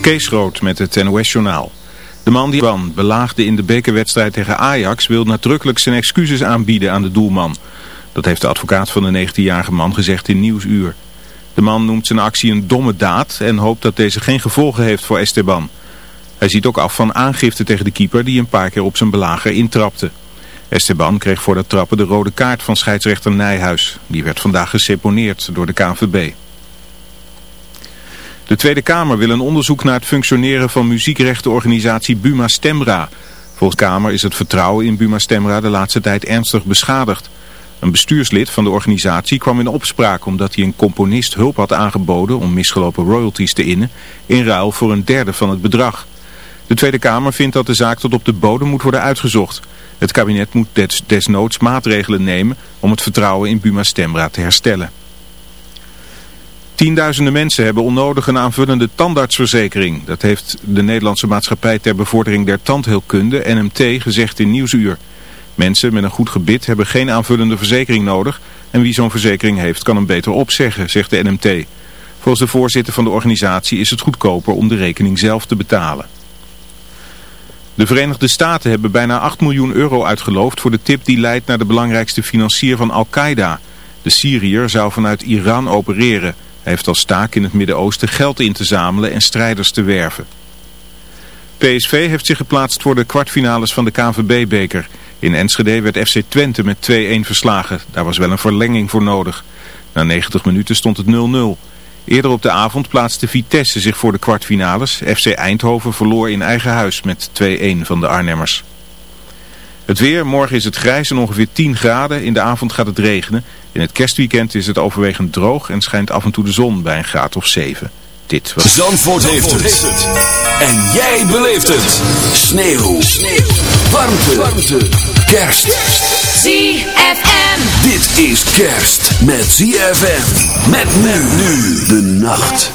Kees Rood met het NOS-journaal. De man die Wan belaagde in de bekerwedstrijd tegen Ajax wil nadrukkelijk zijn excuses aanbieden aan de doelman. Dat heeft de advocaat van de 19-jarige man gezegd in Nieuwsuur. De man noemt zijn actie een domme daad en hoopt dat deze geen gevolgen heeft voor Esteban. Hij ziet ook af van aangifte tegen de keeper die een paar keer op zijn belager intrapte. Esteban kreeg voor dat trappen de rode kaart van scheidsrechter Nijhuis. Die werd vandaag geseponeerd door de KNVB. De Tweede Kamer wil een onderzoek naar het functioneren van muziekrechtenorganisatie Buma Stemra. Volgens Kamer is het vertrouwen in Buma Stemra de laatste tijd ernstig beschadigd. Een bestuurslid van de organisatie kwam in opspraak omdat hij een componist hulp had aangeboden om misgelopen royalties te innen, in ruil voor een derde van het bedrag. De Tweede Kamer vindt dat de zaak tot op de bodem moet worden uitgezocht. Het kabinet moet desnoods maatregelen nemen om het vertrouwen in Buma Stemra te herstellen. Tienduizenden mensen hebben onnodig een aanvullende tandartsverzekering. Dat heeft de Nederlandse Maatschappij ter Bevordering der Tandheelkunde, NMT, gezegd in Nieuwsuur. Mensen met een goed gebit hebben geen aanvullende verzekering nodig en wie zo'n verzekering heeft kan hem beter opzeggen, zegt de NMT. Volgens de voorzitter van de organisatie is het goedkoper om de rekening zelf te betalen. De Verenigde Staten hebben bijna 8 miljoen euro uitgeloofd voor de tip die leidt naar de belangrijkste financier van Al-Qaeda. De Syriër zou vanuit Iran opereren. Heeft als taak in het Midden-Oosten geld in te zamelen en strijders te werven. PSV heeft zich geplaatst voor de kwartfinales van de KNVB-beker. In Enschede werd FC Twente met 2-1 verslagen. Daar was wel een verlenging voor nodig. Na 90 minuten stond het 0-0. Eerder op de avond plaatste Vitesse zich voor de kwartfinales. FC Eindhoven verloor in eigen huis met 2-1 van de Arnhemmers. Het weer, morgen is het grijs en ongeveer 10 graden. In de avond gaat het regenen. In het kerstweekend is het overwegend droog en schijnt af en toe de zon bij een graad of 7. Dit was... Zandvoort, heeft, het. En jij beleeft het. Sneeuw. Sneeuw. Warmte. Warmte. Kerst. ZFM. Dit is kerst met ZFM. Met nu nu de nacht.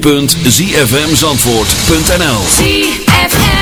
www.zfmzandvoort.nl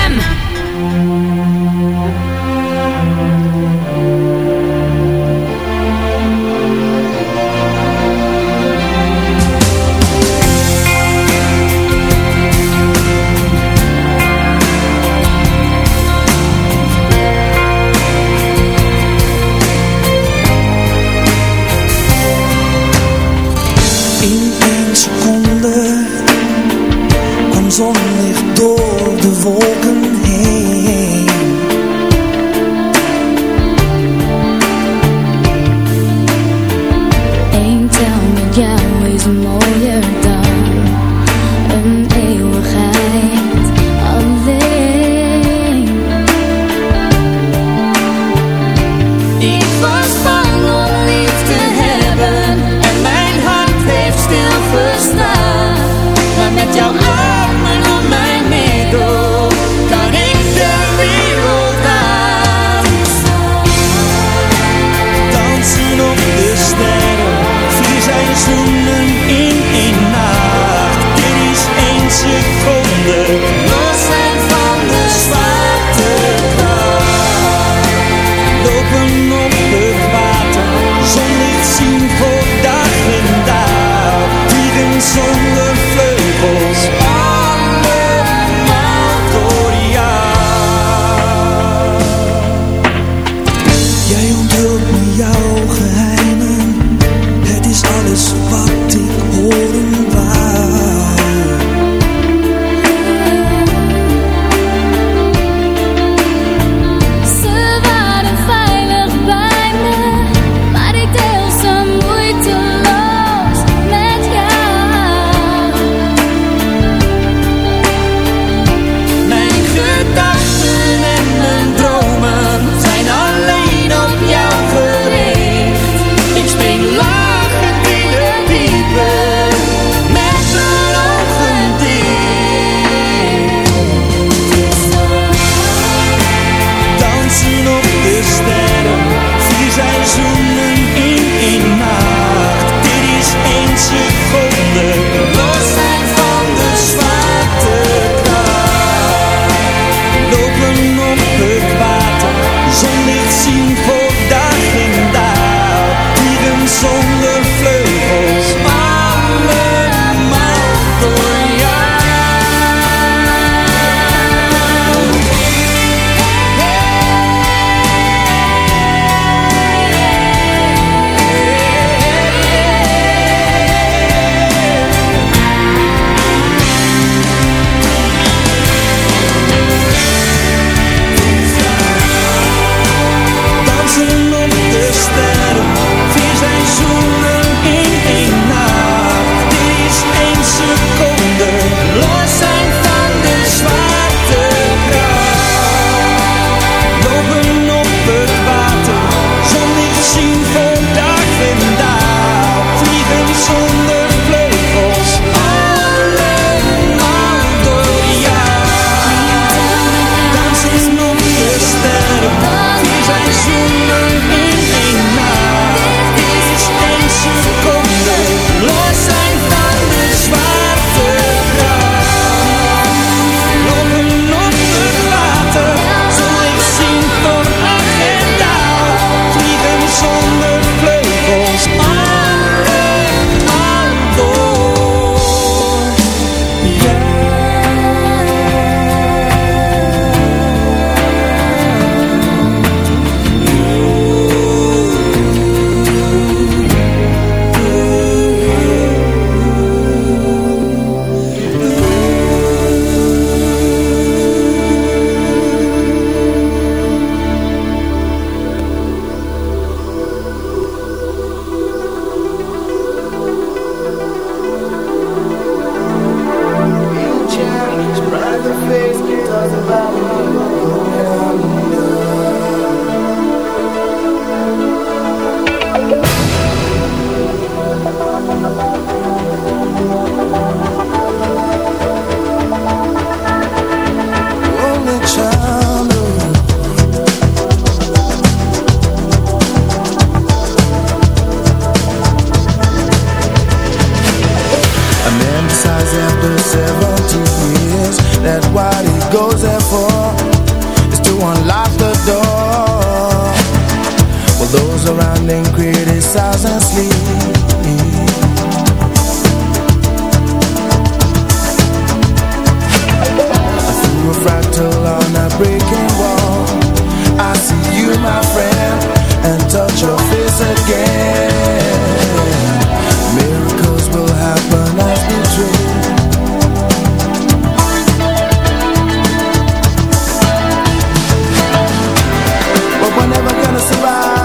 survive.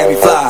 carry fly.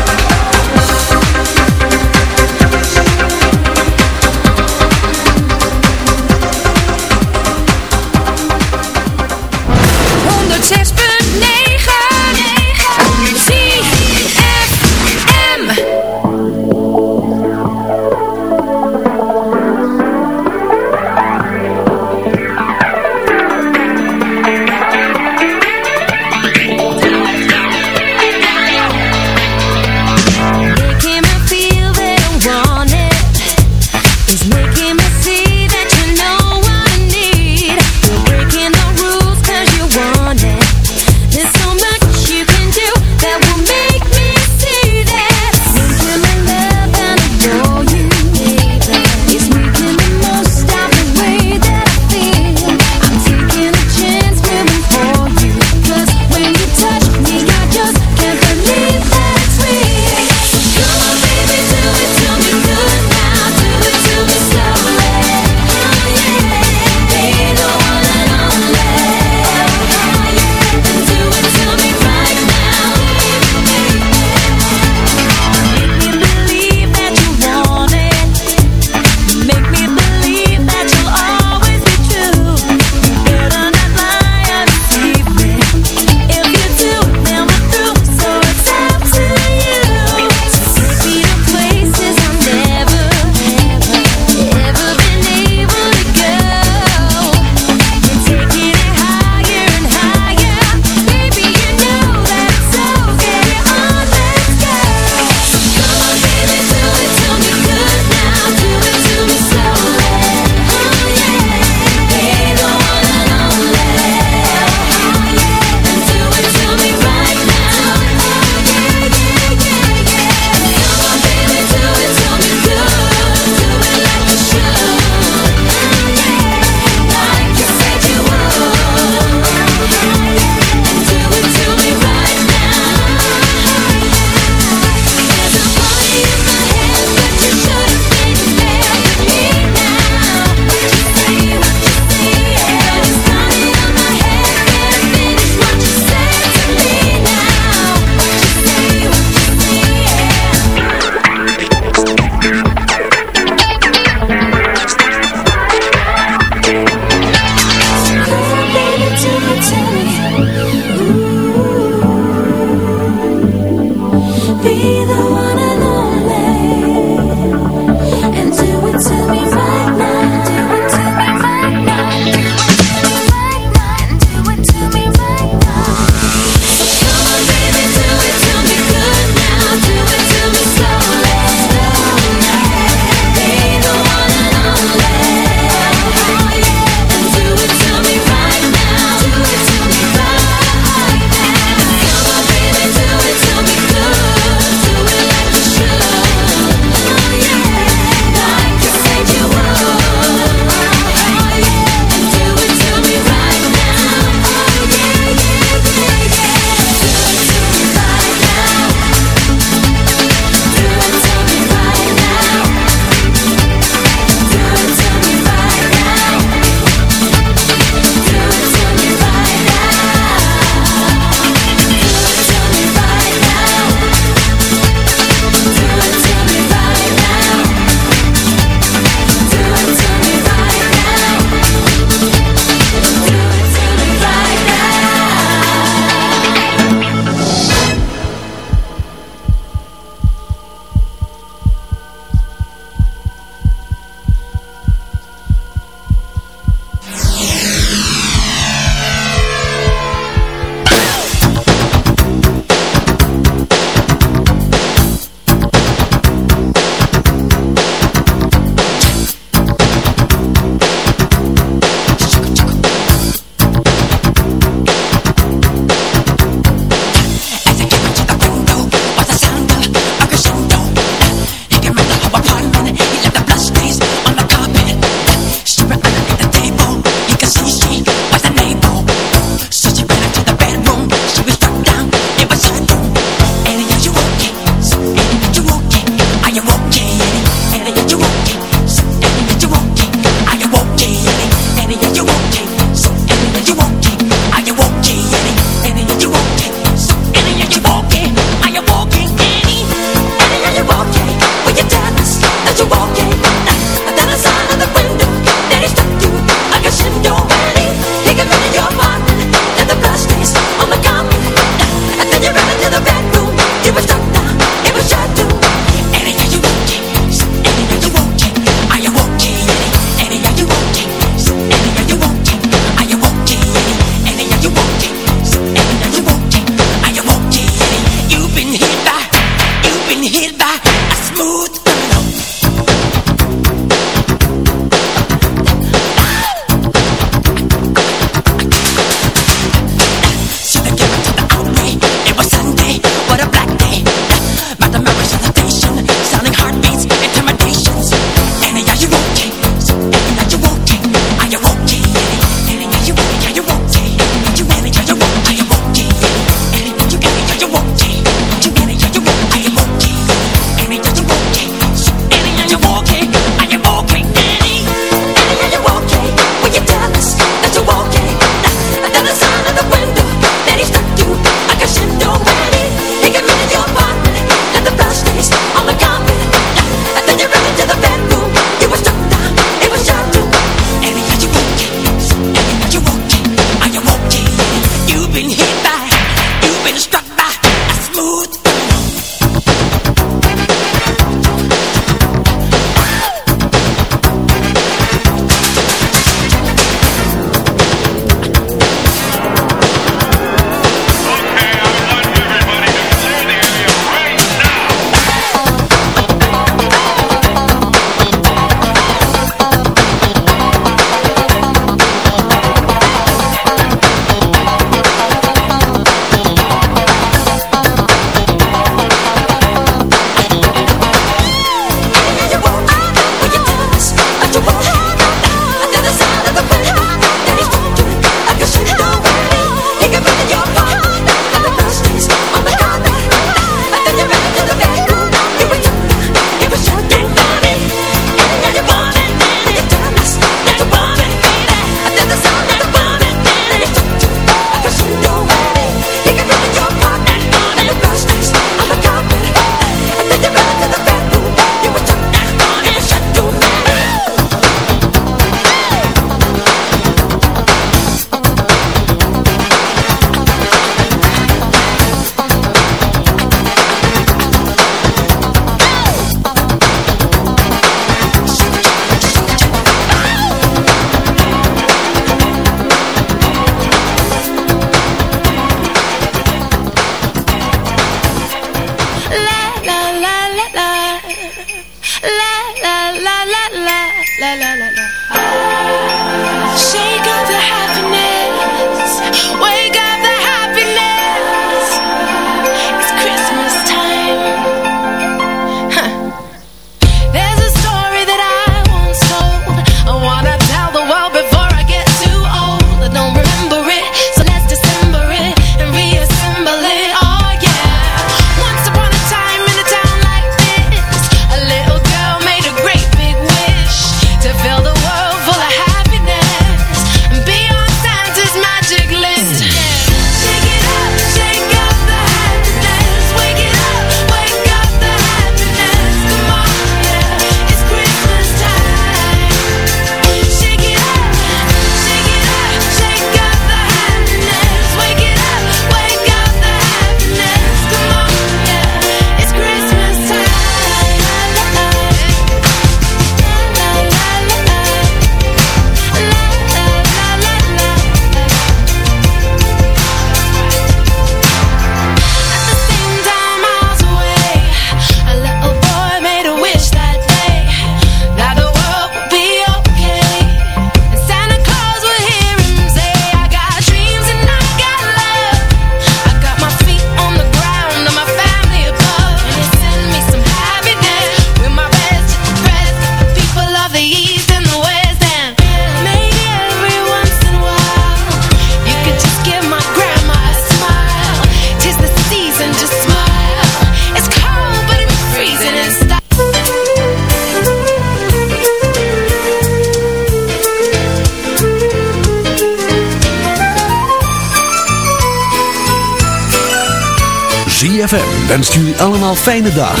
городах.